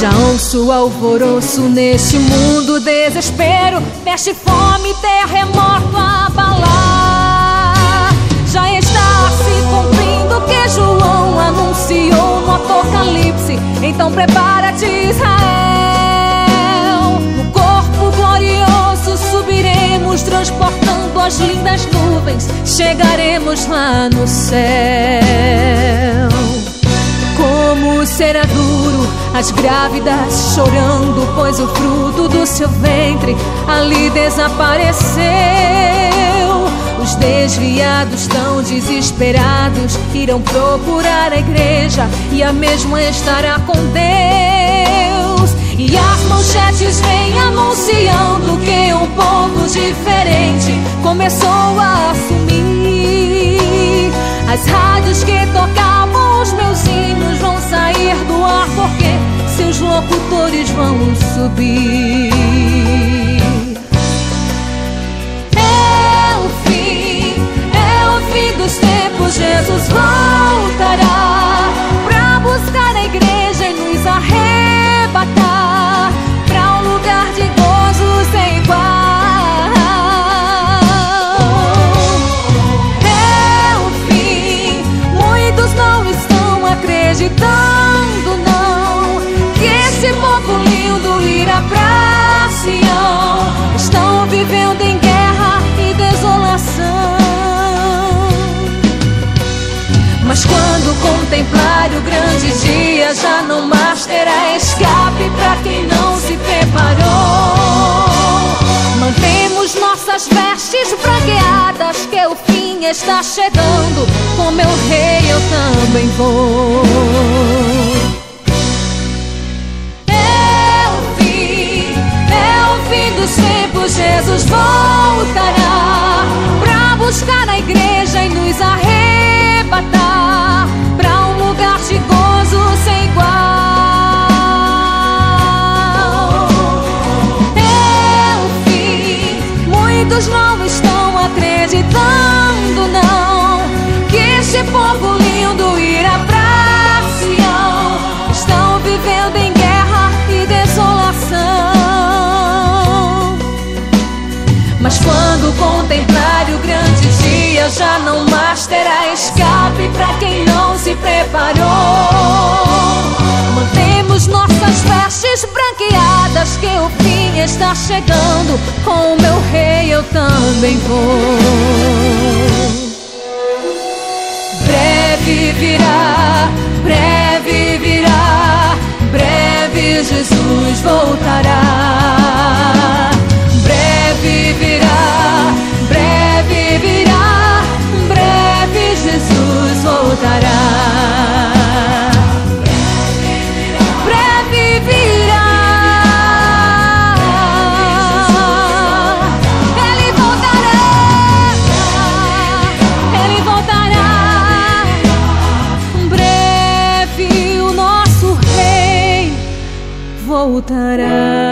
Já ouço alvoroço neste mundo desespero Peste, fome, terremoto abalar Já está se cumprindo o que João anunciou no Apocalipse. Então prepara-te Israel. No corpo glorioso subiremos Transportando as lindas nuvens. Chegaremos lá no céu será duro as grávidas chorando, pois o fruto do seu ventre ali desapareceu. Os desviados tão desesperados irão procurar a igreja e a mesma estará com Deus. E as manchetes vêm anunciando que um povo diferente começou a assumir as rádios que tocavam locutores vão subir. Está chegando. Com meu rei eu também vou. Fim, é o fim dos tempos. Jesus voltará já não mais terá escape pra quem não se preparou. Mantemos nossas vestes branqueadas, que o fim está chegando. Com o meu rei eu também vou. Breve virá, breve virá, breve Jesus voltará. voltará.